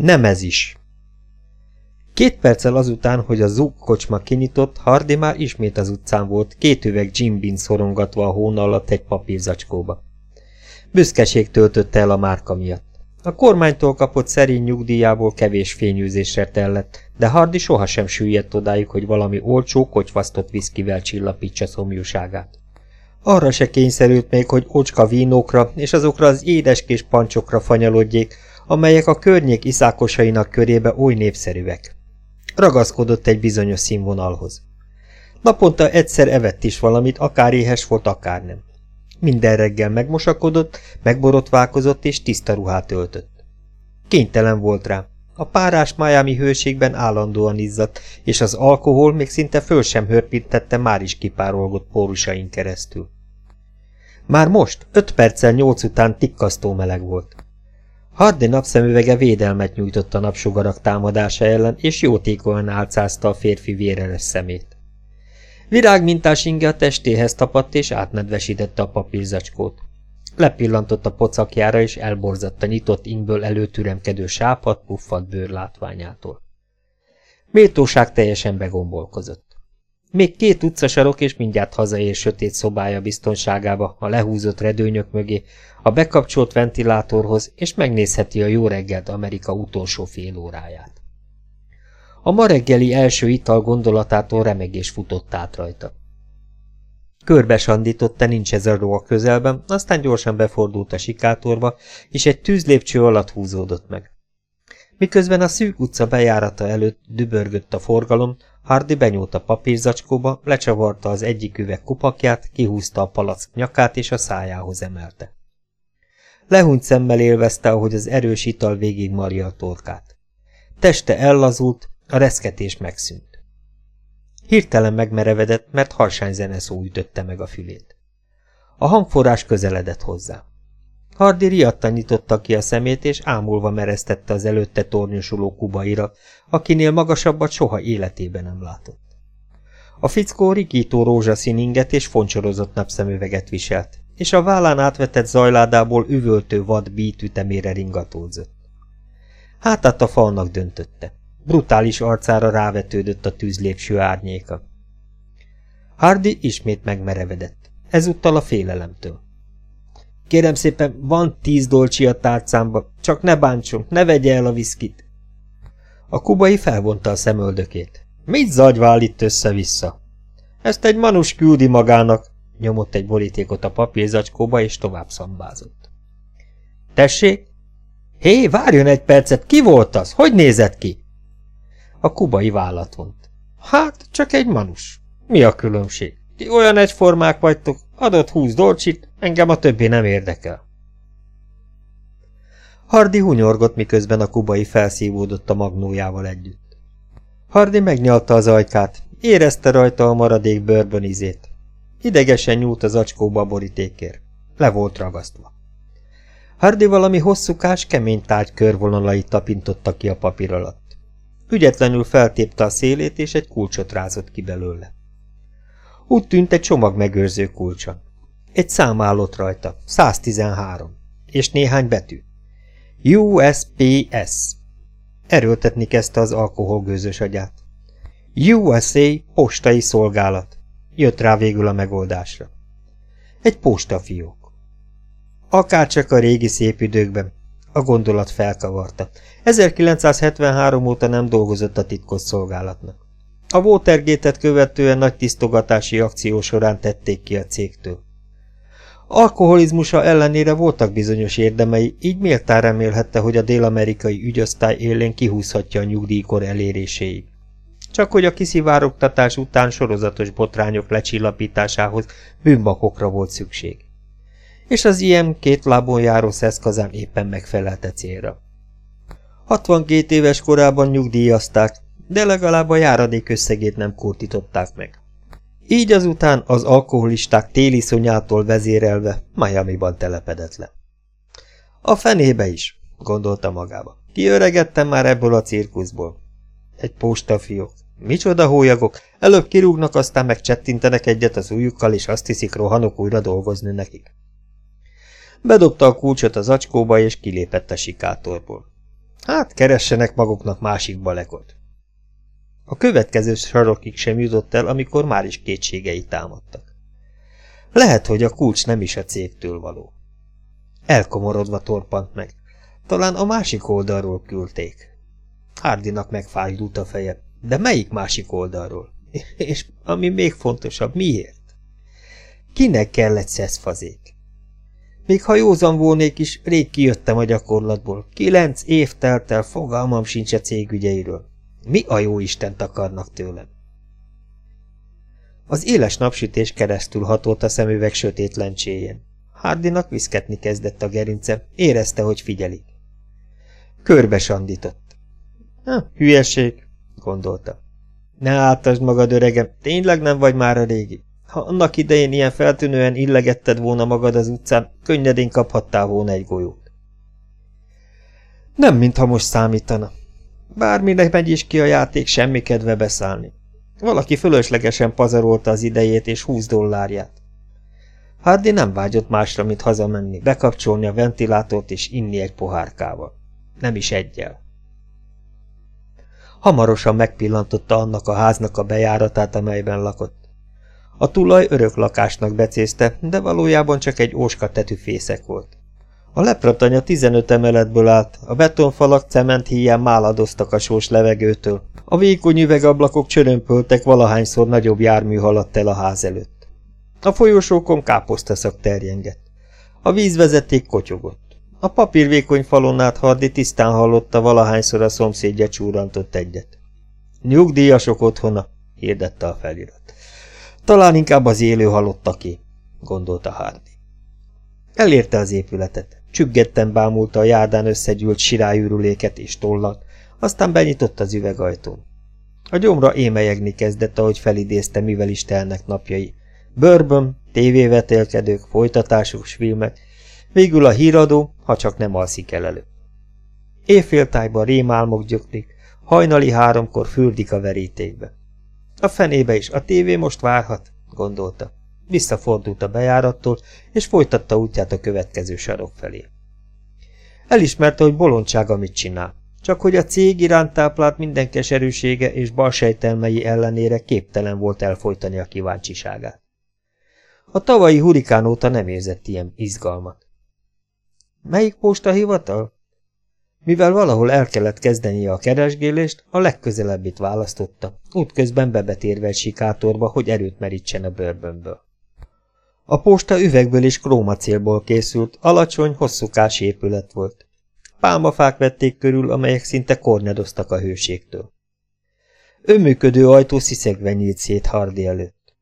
Nem ez is. Két perccel azután, hogy a zúg kocsma kinyitott, Hardy már ismét az utcán volt, két üveg Jim Bean szorongatva a hón alatt egy papírzacskóba. Büszkeség töltötte el a márka miatt. A kormánytól kapott szerény nyugdíjából kevés fényűzésre tellett, de Hardy sohasem süllyedt odáig, hogy valami olcsó, kocsvasztott viszkivel csillapítsa szomjúságát. Arra se kényszerült még, hogy ocska vínókra és azokra az édeskés pancsokra fanyalodjék, amelyek a környék iszákosainak körébe oly népszerűek. Ragaszkodott egy bizonyos színvonalhoz. Naponta egyszer evett is valamit, akár éhes volt, akár nem. Minden reggel megmosakodott, megborotválkozott és tiszta ruhát öltött. Kénytelen volt rá. A párás Miami hőségben állandóan izzadt, és az alkohol még szinte föl sem hörpintette már is kipárolgott pórusain keresztül. Már most, öt perccel nyolc után tikkasztó meleg volt. Hardy napszemüvege védelmet nyújtott a napsugarak támadása ellen, és jótékonyan álcázta a férfi véreles szemét. Virágmintás inge a testéhez tapadt, és átnedvesítette a papírzacskót. Lepillantott a pocakjára, és elborzatta nyitott ingből előtüremkedő sápat, puffant bőr látványától. Méltóság teljesen begombolkozott. Még két utcasarok, és mindjárt hazaér sötét szobája biztonságába, a lehúzott redőnyök mögé, a bekapcsolt ventilátorhoz, és megnézheti a jó reggelt Amerika utolsó fél óráját. A ma reggeli első ital gondolatától remegés futott át rajta. Körbe sandította, nincs ez a a közelben, aztán gyorsan befordult a sikátorba, és egy tűzlépcső alatt húzódott meg. Miközben a szűk utca bejárata előtt dübörgött a forgalom, Hardy benyúlt a papírzacskóba, lecsavarta az egyik üveg kupakját, kihúzta a palack nyakát és a szájához emelte. Lehúnyt szemmel élvezte, ahogy az erős ital végig marja a torkát. Teste ellazult, a reszketés megszűnt. Hirtelen megmerevedett, mert zene szó ütötte meg a fülét. A hangforrás közeledett hozzá. Hardi riadtan nyitotta ki a szemét, és ámulva mereztette az előtte tornyosuló kubaira, akinél magasabbat soha életében nem látott. A fickó rikító rózsaszín inget és foncsorozott napszemüveget viselt, és a vállán átvetett zajládából üvöltő vad bít ütemére ringatózott. Hátát a falnak döntötte. Brutális arcára rávetődött a tűzlépső árnyéka. Hardy ismét megmerevedett, ezúttal a félelemtől. Kérem szépen, van tíz dolcsi a tárcámba, csak ne bántson, ne vegye el a viszkit. A kubai felvonta a szemöldökét. Mit zagyvál itt össze-vissza? Ezt egy manus küldi magának, nyomott egy borítékot a papírzacskóba, és tovább szambázott. Tessék? Hé, várjon egy percet, ki volt az? Hogy nézett ki? A kubai vállat vont. Hát, csak egy manus. Mi a különbség? Ti olyan egyformák vagytok, adott húsz dolcsit, engem a többi nem érdekel. Hardi hunyorgott, miközben a kubai felszívódott a magnójával együtt. Hardi megnyalta az ajkát, érezte rajta a maradék bőrbön izét. Idegesen nyúlt az acskóba a borítékért. Le volt ragasztva. Hardi valami hosszúkás, kemény tárgy körvonalait tapintotta ki a papír alatt. Ügyetlenül feltépte a szélét, és egy kulcsot rázott ki belőle. Úgy tűnt egy csomag megőrző kulcsa. Egy szám állott rajta, 113, és néhány betű. USPS. Erőltetni kezdte az alkoholgőzös agyát. USA postai szolgálat. Jött rá végül a megoldásra. Egy postafiók. Akárcsak a régi szép időkben. A gondolat felkavarta. 1973 óta nem dolgozott a titkos szolgálatnak. A Watergate-et követően nagy tisztogatási akció során tették ki a cégtől. Alkoholizmusa ellenére voltak bizonyos érdemei, így méltán remélhette, hogy a dél-amerikai ügyosztály élén kihúzhatja a nyugdíjkor eléréséig. Csak hogy a kiszivárogtatás után sorozatos botrányok lecsillapításához bűnbakokra volt szükség. És az ilyen két lábon járó szeszkazán éppen megfelelte célra. 62 éves korában nyugdíjazták, de legalább a járadék összegét nem kurtították meg. Így azután az alkoholisták téli szonyától vezérelve Miami-ban telepedett le. A fenébe is, gondolta magába. Kiöregettem már ebből a cirkuszból. Egy postafiók. Micsoda hólyagok, előbb kirúgnak, aztán meg csettintenek egyet az ujjukkal, és azt hiszik, rohanok újra dolgozni nekik. Bedobta a kulcsot az acskóba, és kilépett a sikátorból. Hát, keressenek maguknak másik balekot. A következő sarokig sem jutott el, amikor már is kétségei támadtak. Lehet, hogy a kulcs nem is a cégtől való. Elkomorodva torpant meg. Talán a másik oldalról küldték. Hardinak megfájdult a feje. De melyik másik oldalról? És ami még fontosabb, miért? Kinek kellett szeszfazék? Még ha józan volnék is, rég kijöttem a gyakorlatból. Kilenc év telt el, fogalmam sincs a cég ügyeiről. Mi a jó Istent akarnak tőlem? Az éles napsütés keresztül hatolt a szemüveg sötét lencséjén. Hardinak viszketni kezdett a gerince, érezte, hogy figyelik. Körbe sandított. Ha, hülyeség, gondolta. Ne áltasd magad, öregem, tényleg nem vagy már a régi. Ha annak idején ilyen feltűnően illegetted volna magad az utcán, könnyedén kaphattál volna egy golyót. Nem, mintha most számítana. Bárminek megy is ki a játék, semmi kedve beszállni. Valaki fölöslegesen pazarolta az idejét és 20 dollárját. Hardy nem vágyott másra, mint hazamenni, bekapcsolni a ventilátort és inni egy pohárkával. Nem is egyel. Hamarosan megpillantotta annak a háznak a bejáratát, amelyben lakott. A tulaj örök lakásnak becézte, de valójában csak egy óskatetű fészek volt. A lepratanya 15 emeletből állt, a betonfalak cement híján máladoztak a sós levegőtől, a vékony üvegablakok csörömpöltek, valahányszor nagyobb jármű haladt el a ház előtt. A folyosókon káposztaszak terjengett. A vízvezeték kotyogott. A papírvékony falon át Hardi tisztán hallotta valahányszor a szomszédja csúrantott egyet. Nyugdíjasok otthona, hirdette a felirat. Talán inkább az élő halottaké, gondolta Hardy. Elérte az épületet, csüggetten bámulta a járdán összegyűlt sirályűrüléket és tollat, aztán benyitott az üvegajtón. A gyomra émelyegni kezdett, ahogy felidézte, mivel is telnek napjai. Börbön, tévévetélkedők, folytatásos filmek, végül a híradó, ha csak nem alszik el elő. Éjféltájban rémálmok gyöklik, hajnali háromkor fürdik a verítékbe. A fenébe is, a tévé most várhat, gondolta. Visszafordult a bejárattól, és folytatta útját a következő sarok felé. Elismerte, hogy bolondság, amit csinál, csak hogy a cég iránt táplált minden keserűsége és balsejtelmei ellenére képtelen volt elfolytani a kíváncsiságát. A tavalyi hurikán óta nem érzett ilyen izgalmat. Melyik postahivatal? Mivel valahol el kellett kezdenie a keresgélést, a legközelebbit választotta, útközben bebetérve egy sikátorba, hogy erőt merítsen a bőrbönből. A posta üvegből és krómacélból készült, alacsony, hosszúkás épület volt. Pálmafák vették körül, amelyek szinte kornyadoztak a hőségtől. Önműködő ajtó sziszegve nyílt szét Hardi előtt.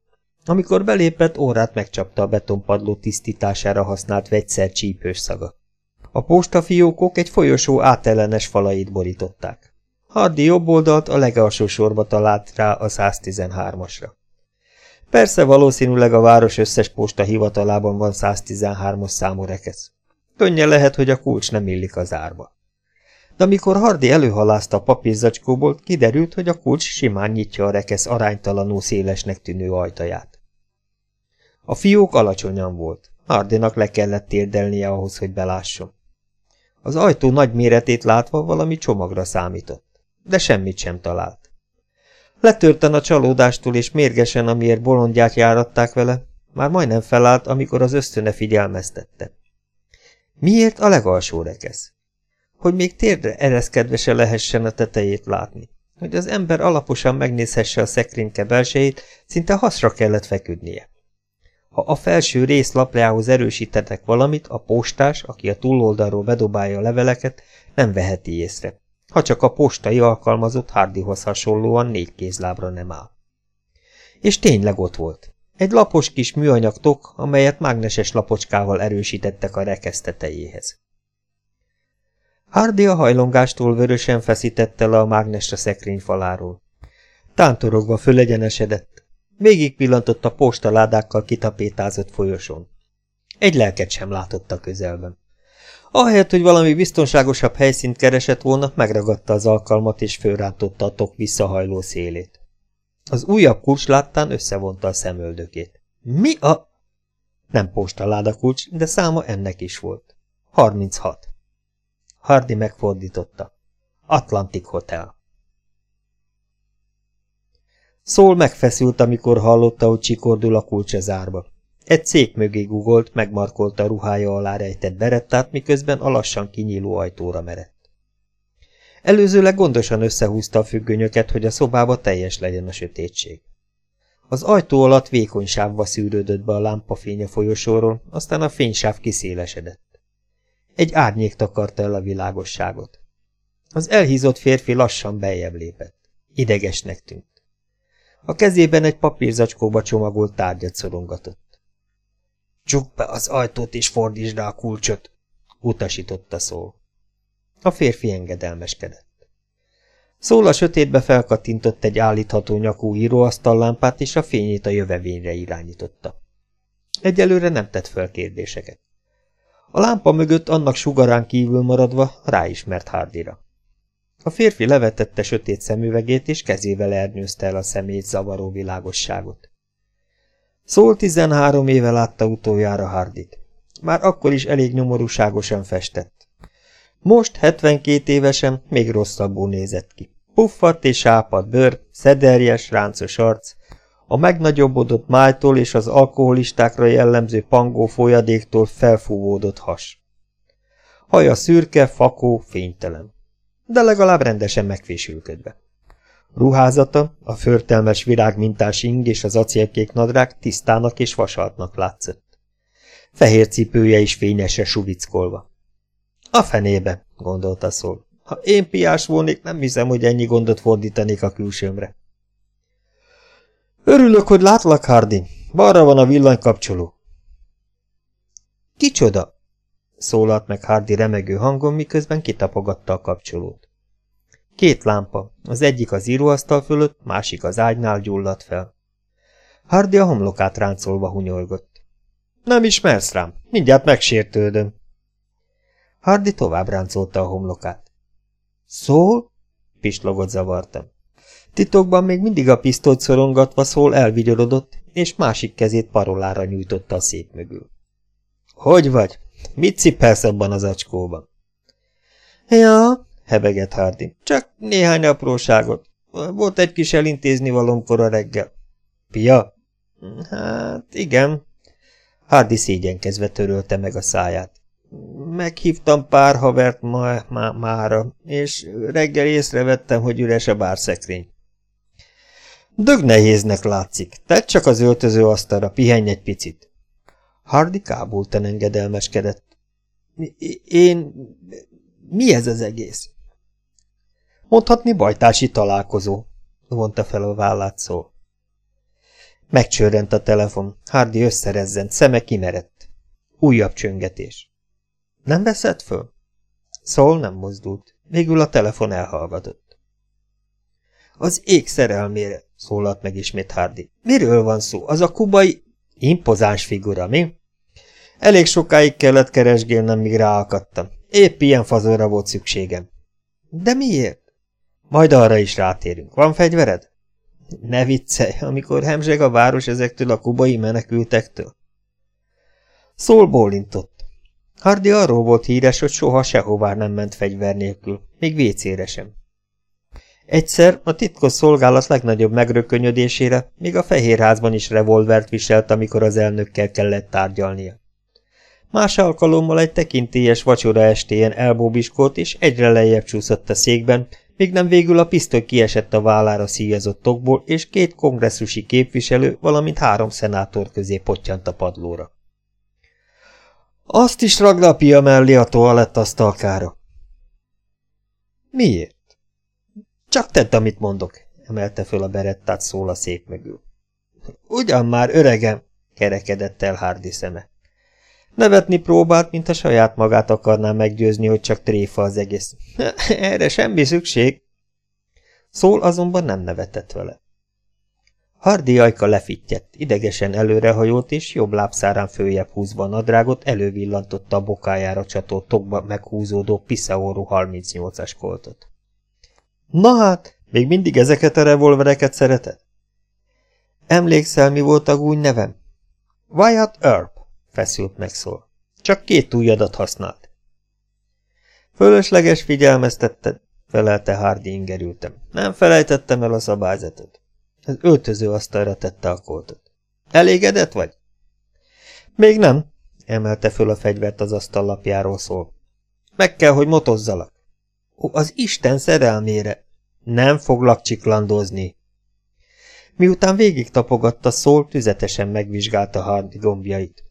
Amikor belépett, órát megcsapta a betonpadló tisztítására használt vegyszer csípős szaga. A postafiókok egy folyosó átellenes falait borították. Hardi jobb oldalt a legalsó sorba talált rá a 113-asra. Persze valószínűleg a város összes posta hivatalában van 113-as számú rekesz. Könnyen lehet, hogy a kulcs nem illik az árba. De amikor Hardi előhalázta a papírzacskóból, kiderült, hogy a kulcs simán nyitja a rekesz aránytalanul szélesnek tűnő ajtaját. A fiók alacsonyan volt. Hardinak le kellett térdelnie ahhoz, hogy belásson. Az ajtó nagy méretét látva valami csomagra számított, de semmit sem talált. Letörten a csalódástól és mérgesen, amiért bolondját járatták vele, már majdnem felállt, amikor az ösztöne figyelmeztette. Miért a legalsó rekesz? Hogy még térdre ereszkedve se lehessen a tetejét látni. Hogy az ember alaposan megnézhesse a szekrényke belsejét, szinte haszra kellett feküdnie. Ha a felső rész lapjához erősítetek valamit, a postás, aki a túloldalról bedobálja a leveleket, nem veheti észre. Ha csak a postai alkalmazott Hardyhoz hasonlóan négy kézlábra nem áll. És tényleg ott volt. Egy lapos kis műanyag tok, amelyet mágneses lapocskával erősítettek a rekesztetejéhez. Hardy a hajlongástól vörösen feszítette le a mágnesre szekrény faláról. Tántorogva fölegyenesedett, Végig pillantott a postaládákkal kitapétázott folyosón. Egy lelket sem látott a közelben. Ahelyett, hogy valami biztonságosabb helyszínt keresett volna, megragadta az alkalmat és fölrántotta a tok visszahajló szélét. Az újabb kulcs láttán összevonta a szemöldökét. Mi a... Nem postaláda kulcs, de száma ennek is volt. 36. Hardy megfordította. Atlantic Hotel. Szól megfeszült, amikor hallotta, hogy csikordul a kulcs a zárba. Egy szék mögé gugolt, megmarkolta ruhája alá rejtett berettát, miközben a lassan kinyíló ajtóra merett. Előzőleg gondosan összehúzta a függönyöket, hogy a szobába teljes legyen a sötétség. Az ajtó alatt vékony sávba szűrődött be a lámpafény a folyosóról, aztán a fénysáv kiszélesedett. Egy árnyék takarta el a világosságot. Az elhízott férfi lassan beljebb lépett. Idegesnek tűnt. A kezében egy papírzacskóba csomagolt tárgyat szorongatott. Csukd be az ajtót és fordítsd rá a kulcsot, utasította szó. A férfi engedelmeskedett. Szól a sötétbe felkattintott egy állítható nyakú íróasztallámpát, és a fényét a jövevényre irányította. Egyelőre nem tett fel kérdéseket. A lámpa mögött annak sugarán kívül maradva ráismert Hardira. A férfi levetette sötét szemüvegét, és kezével ernőzte el a szemét zavaró világosságot. Szól tizenhárom éve látta utoljára Hardit. Már akkor is elég nyomorúságosan festett. Most, 72 évesen, még rosszabbul nézett ki. Puffat és sápad bőr, szederjes, ráncos arc, a megnagyobbodott májtól és az alkoholistákra jellemző pangó folyadéktól felfúvódott has. Haja szürke, fakó, fénytelen de legalább rendesen megfésülködve. Ruházata, a förtelmes virágmintás ing és az acélkék nadrág tisztának és vasaltnak látszott. Fehér cipője is fényesre suvickolva. A fenébe, gondolta szól. Ha én piás volnék, nem hiszem, hogy ennyi gondot fordítanék a külsőmre. Örülök, hogy látlak, Hardy. Balra van a villanykapcsoló. Kicsoda? szólalt meg Hardy remegő hangon, miközben kitapogatta a kapcsolót. Két lámpa, az egyik az íróasztal fölött, másik az ágynál gyulladt fel. Hardy a homlokát ráncolva hunyolgott. Nem ismersz rám, mindjárt megsértődöm. Hardy tovább ráncolta a homlokát. Szól? pislogott zavartam. Titokban még mindig a pisztolyt szorongatva szól elvigyorodott, és másik kezét parolára nyújtotta a szék mögül. Hogy vagy? Mit cipelsz abban az acskóban? Ja, hebegett Hardy. Csak néhány apróságot. Volt egy kis elintézni valomkor reggel. Pia? Hát, igen. Hardy szégyenkezve törölte meg a száját. Meghívtam pár havert ma, má, mára, és reggel észrevettem, hogy üres a bárszekrény. Dög nehéznek látszik, tedd csak az öltöző asztalra, pihenj egy picit. Hardy kábultan engedelmeskedett. Én... Mi ez az egész? Mondhatni bajtási találkozó, vonta fel a vállát szól. Megcsörrent a telefon, Hardy összerezzent, szeme kimerett. Újabb csöngetés. Nem veszed föl? Szól nem mozdult, végül a telefon elhallgatott. Az ég szerelmére, szólalt meg ismét Hardy. Miről van szó? Az a kubai... Impozáns figura, mi? Elég sokáig kellett keresgélnem, míg ráakadtam. Épp ilyen fazóra volt szükségem. De miért? Majd arra is rátérünk. Van fegyvered? Ne viccelj, amikor hemzseg a város ezektől a kubai menekültektől. Szól bólintott. Hardy arról volt híres, hogy soha sehová nem ment fegyver nélkül, még vécére sem. Egyszer a titkos szolgálat legnagyobb megrökönyödésére még a Fehérházban is revolvert viselt, amikor az elnökkel kellett tárgyalnia. Más alkalommal egy tekintélyes vacsora estéjen elbóbiskolt, és egyre lejjebb csúszott a székben, míg nem végül a pisztoly kiesett a vállára szíjazott tokból, és két kongresszusi képviselő, valamint három szenátor közé pottyant a padlóra. Azt is ragd a pia mellé a toalettasztalkára. Miért? Csak tedd, amit mondok, emelte föl a berettát szól a szék mögül. Ugyan már, öregem, kerekedett el Hardy szeme. Nevetni próbált, mint a saját magát akarná meggyőzni, hogy csak tréfa az egész. Erre semmi szükség. Szól azonban nem nevetett vele. Hardi ajka lefittyett, idegesen előrehajolt, és jobb lábszárán följebb húzva a nadrágot elővillantotta a bokájára csatolt tokba meghúzódó Pisaoru 38-as koltot. Na hát, még mindig ezeket a revolvereket szereted? Emlékszel, mi volt a gúny nevem? Wyatt Earp feszült megszól. Csak két ujjadat használt. Fölösleges figyelmeztetted. felelte Hardy ingerültem. Nem felejtettem el a szabályzatot. Az öltöző asztalra tette a koltot. Elégedett vagy? Még nem, emelte föl a fegyvert az asztal lapjáról szól. Meg kell, hogy motozzalak. Ó, az Isten szerelmére! Nem foglak csiklandozni. Miután végig tapogatta szól, tüzetesen megvizsgálta Hardy gombjait.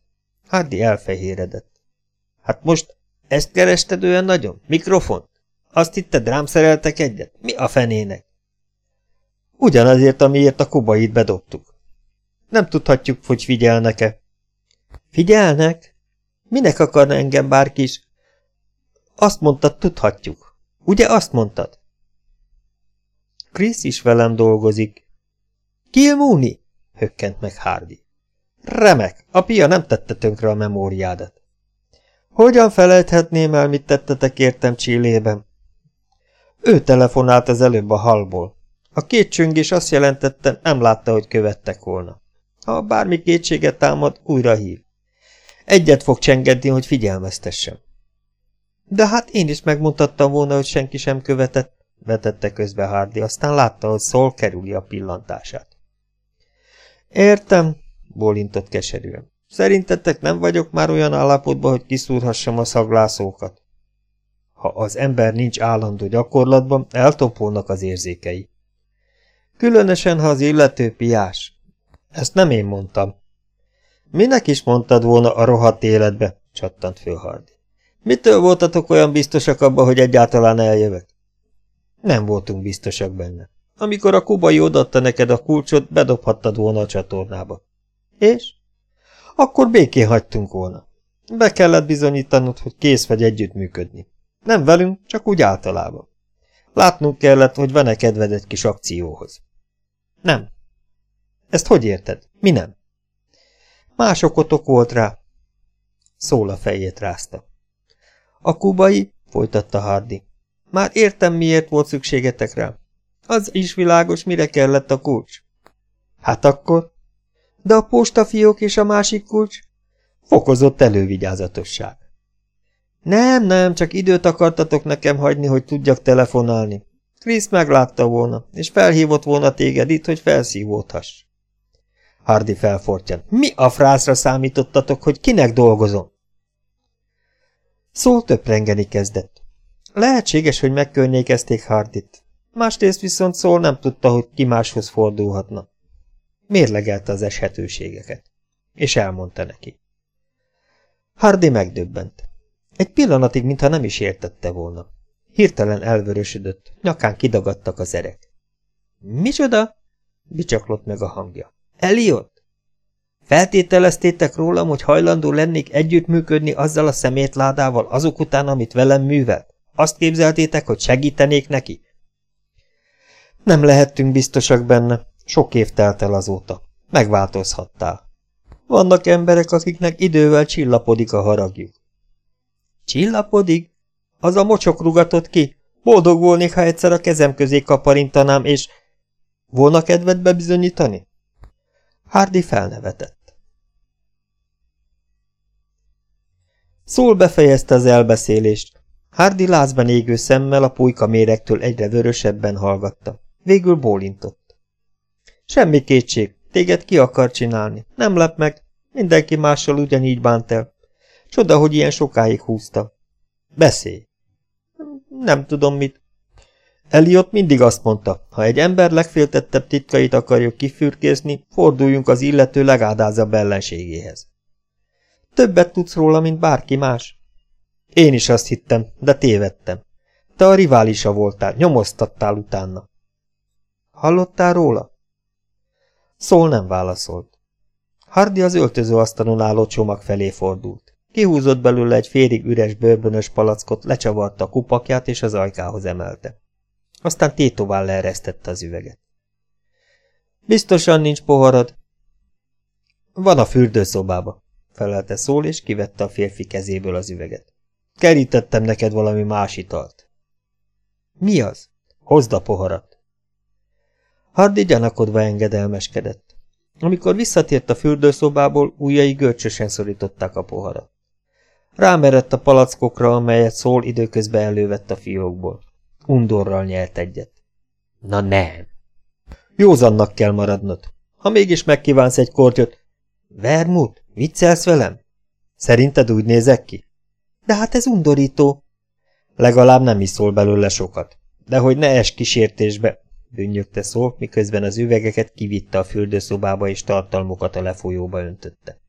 Hardy elfehéredett. Hát most ezt kerested olyan nagyon? Mikrofont? Azt hitted rám szereltek egyet? Mi a fenének? Ugyanazért, amiért a kubait bedobtuk. Nem tudhatjuk, hogy figyelnek-e. Figyelnek? Minek akarna engem bárki is? Azt mondtad, tudhatjuk. Ugye azt mondtad? Krisz is velem dolgozik. Kilmúni? hökkent meg Hardy. Remek, a pia nem tette tönkre a memóriádat. Hogyan felejthetném el, mit tettetek értem Csillében? Ő telefonált az előbb a halból. A két csöngés azt jelentette, nem látta, hogy követtek volna. Ha bármi kétséget támad, újra hív. Egyet fog csengedni, hogy figyelmeztessem. De hát én is megmutattam volna, hogy senki sem követett, vetette közbe Hardy, aztán látta, hogy szól kerüli a pillantását. Értem, bólintott keserűen. Szerintetek nem vagyok már olyan állapotban, hogy kiszúrhassam a szaglászókat? Ha az ember nincs állandó gyakorlatban, eltopolnak az érzékei. Különösen, ha az illető piás. Ezt nem én mondtam. Minek is mondtad volna a rohadt életbe? csattant föl Hardy. Mitől voltatok olyan biztosak abban, hogy egyáltalán eljövök? Nem voltunk biztosak benne. Amikor a kubai odatta neked a kulcsot, bedobhattad volna a csatornába. És? Akkor békén hagytunk volna. Be kellett bizonyítanod, hogy kész vagy együttműködni. Nem velünk, csak úgy általában. Látnunk kellett, hogy van-e kedved egy kis akcióhoz. Nem. Ezt hogy érted? Mi nem? Más okotok volt rá. Szól a fejét rázta. A kubai, folytatta Hardy. Már értem, miért volt szükségetek rá. Az is világos, mire kellett a kulcs. Hát akkor? De a postafiók és a másik kulcs? Fokozott elővigyázatosság. Nem, nem, csak időt akartatok nekem hagyni, hogy tudjak telefonálni. Krisz meglátta volna, és felhívott volna téged itt, hogy felszívódhass. Hardy felfortyan. Mi a frászra számítottatok, hogy kinek dolgozom? Szól töprengeni kezdett. Lehetséges, hogy megkörnyékezték Hardit. Másrészt viszont Szól nem tudta, hogy ki máshoz fordulhatna. Mérlegelte az eshetőségeket, és elmondta neki. Hardy megdöbbent. Egy pillanatig, mintha nem is értette volna. Hirtelen elvörösödött, nyakán kidagadtak az erek. Micsoda? Bicsaklott meg a hangja. Eliott? Feltételeztétek rólam, hogy hajlandó lennék együttműködni azzal a szemétládával azok után, amit velem művelt? Azt képzeltétek, hogy segítenék neki? Nem lehettünk biztosak benne. Sok év telt el azóta. Megváltozhattál. Vannak emberek, akiknek idővel csillapodik a haragjuk. Csillapodik? Az a mocsok rugatott ki. Boldog volnék, ha egyszer a kezem közé kaparintanám, és... Volna kedved bebizonyítani? Hardy felnevetett. Szól befejezte az elbeszélést. Hardy lázban égő szemmel a pulyka méregtől egyre vörösebben hallgatta. Végül bólintott. Semmi kétség, téged ki akar csinálni. Nem lep meg, mindenki mással ugyanígy bánt el. Csoda, hogy ilyen sokáig húzta. Beszélj. Nem tudom mit. Eliott mindig azt mondta, ha egy ember legféltettebb titkait akarjuk kifürkézni, forduljunk az illető legádázabb ellenségéhez. Többet tudsz róla, mint bárki más. Én is azt hittem, de tévedtem. Te a riválisa voltál, nyomoztattál utána. Hallottál róla? Szól nem válaszolt. Hardy az öltözőasztalon álló csomag felé fordult. Kihúzott belőle egy félig üres bőrbönös palackot, lecsavarta a kupakját és az ajkához emelte. Aztán tétován leeresztette az üveget. Biztosan nincs poharad? Van a fürdőszobába, felelte szól, és kivette a férfi kezéből az üveget. Kerítettem neked valami más italt. Mi az? Hozd a poharat. Hardy gyanakodva engedelmeskedett. Amikor visszatért a fürdőszobából, ujjai görcsösen szorították a poharat. Rámerett a palackokra, amelyet szól időközben elővett a fiókból. Undorral nyelt egyet. Na nem. Józannak kell maradnod. Ha mégis megkívánsz egy kortyot... Vermut, viccelsz velem? Szerinted úgy nézek ki? De hát ez undorító. Legalább nem is szól belőle sokat. De hogy ne es kísértésbe, bűnnyögte szó, miközben az üvegeket kivitte a fürdőszobába és tartalmukat a lefolyóba öntötte.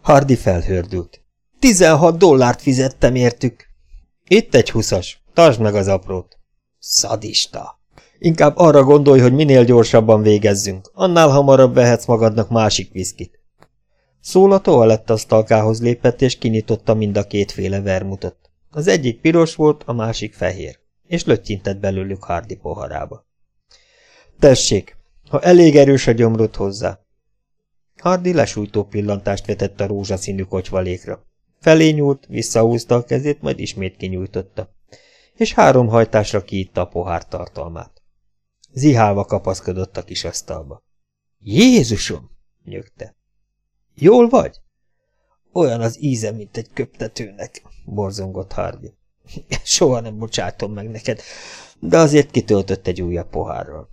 Hardy felhördült. Tizenhat dollárt fizettem értük. Itt egy huszas, tartsd meg az aprót. Szadista! Inkább arra gondolj, hogy minél gyorsabban végezzünk, annál hamarabb vehetsz magadnak másik viszkit. Szól a toalettasztalkához lépett, és kinyitotta mind a kétféle vermutot. Az egyik piros volt, a másik fehér, és löttyintett belőlük Hardy poharába. Tessék, ha elég erős a gyomrod hozzá. Hardy lesújtó pillantást vetett a rózsaszínű kocsvalékra. Felé nyúlt, visszahúzta a kezét, majd ismét kinyújtotta, és három hajtásra kiitta a pohár tartalmát. Zihálva kapaszkodott a kis asztalba. Jézusom! nyögte. Jól vagy? Olyan az íze, mint egy köptetőnek, borzongott Hardy. Soha nem bocsátom meg neked, de azért kitöltött egy újabb pohárral.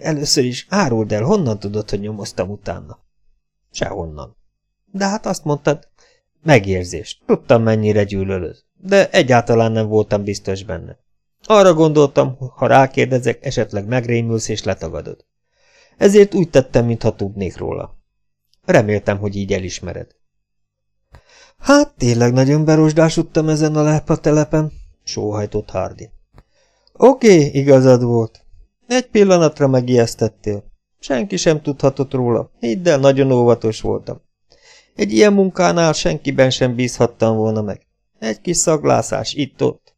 Először is áruld el, honnan tudod, hogy nyomoztam utána? Sehonnan. De hát azt mondtad, megérzést. Tudtam, mennyire gyűlölöd, de egyáltalán nem voltam biztos benne. Arra gondoltam, ha rákérdezek, esetleg megrémülsz és letagadod. Ezért úgy tettem, mintha tudnék róla. Reméltem, hogy így elismered. Hát, tényleg nagyon berosdásodtam ezen a lepatelepen, sóhajtott Hardy. Oké, igazad volt. Egy pillanatra megijesztettél. Senki sem tudhatott róla, hidd el, nagyon óvatos voltam. Egy ilyen munkánál senkiben sem bízhattam volna meg. Egy kis szaglászás itt-ott.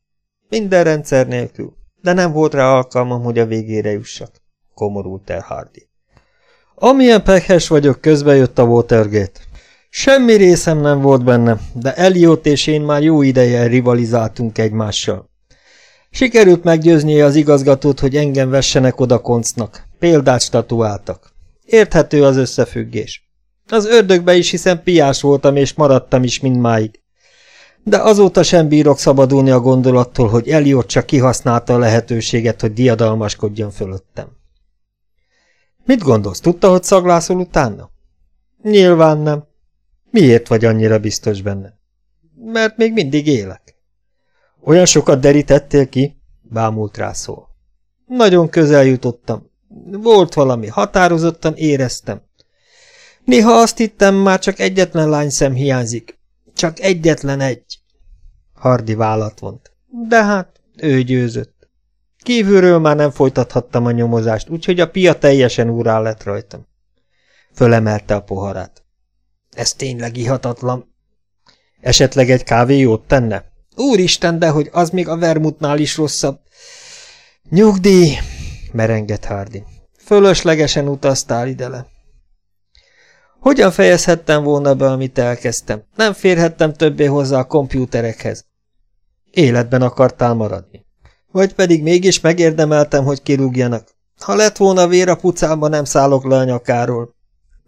Minden rendszer nélkül, de nem volt rá alkalmam, hogy a végére jussak. Komorult el Hardy. Amilyen pekhes vagyok, közbe jött a Watergate. Semmi részem nem volt benne, de Eliot és én már jó ideje rivalizáltunk egymással. Sikerült meggyőznie az igazgatót, hogy engem vessenek oda koncnak. Példát statuáltak. Érthető az összefüggés. Az ördögbe is hiszen piás voltam, és maradtam is mindmáig. De azóta sem bírok szabadulni a gondolattól, hogy Eliot csak kihasználta a lehetőséget, hogy diadalmaskodjon fölöttem. Mit gondolsz, tudta, hogy szaglászol utána? Nyilván nem. Miért vagy annyira biztos benne? Mert még mindig élek. Olyan sokat derítettél ki? Bámult rá. Nagyon közel jutottam. Volt valami, határozottan éreztem. Néha azt hittem, már csak egyetlen lányszem hiányzik. Csak egyetlen egy. Hardi vállat vont. De hát, ő győzött. Kívülről már nem folytathattam a nyomozást, úgyhogy a pia teljesen úrá lett rajtam. Fölemelte a poharát. Ez tényleg ihatatlan. Esetleg egy kávé jót tenne? Úristen, de hogy az még a vermutnál is rosszabb. Nyugdíj, merengett Hardy. Fölöslegesen utaztál idele. Hogyan fejezhettem volna be, amit elkezdtem? Nem férhettem többé hozzá a kompjúterekhez. Életben akartál maradni. Vagy pedig mégis megérdemeltem, hogy kirúgjanak. Ha lett volna vér a pucába, nem szállok le a nyakáról.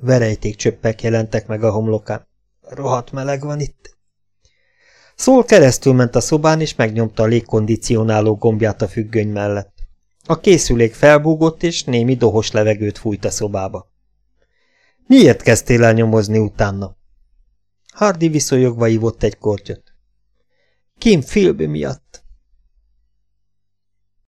Verejték csöppek jelentek meg a homlokán. Rohadt meleg van itt. Szól keresztül ment a szobán, és megnyomta a légkondicionáló gombját a függöny mellett. A készülék felbúgott, és némi dohos levegőt fújt a szobába. Miért kezdtél el nyomozni utána? Hardy viszonyogva ivott egy kortyot. Kim Philby miatt.